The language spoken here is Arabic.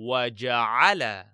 وجعل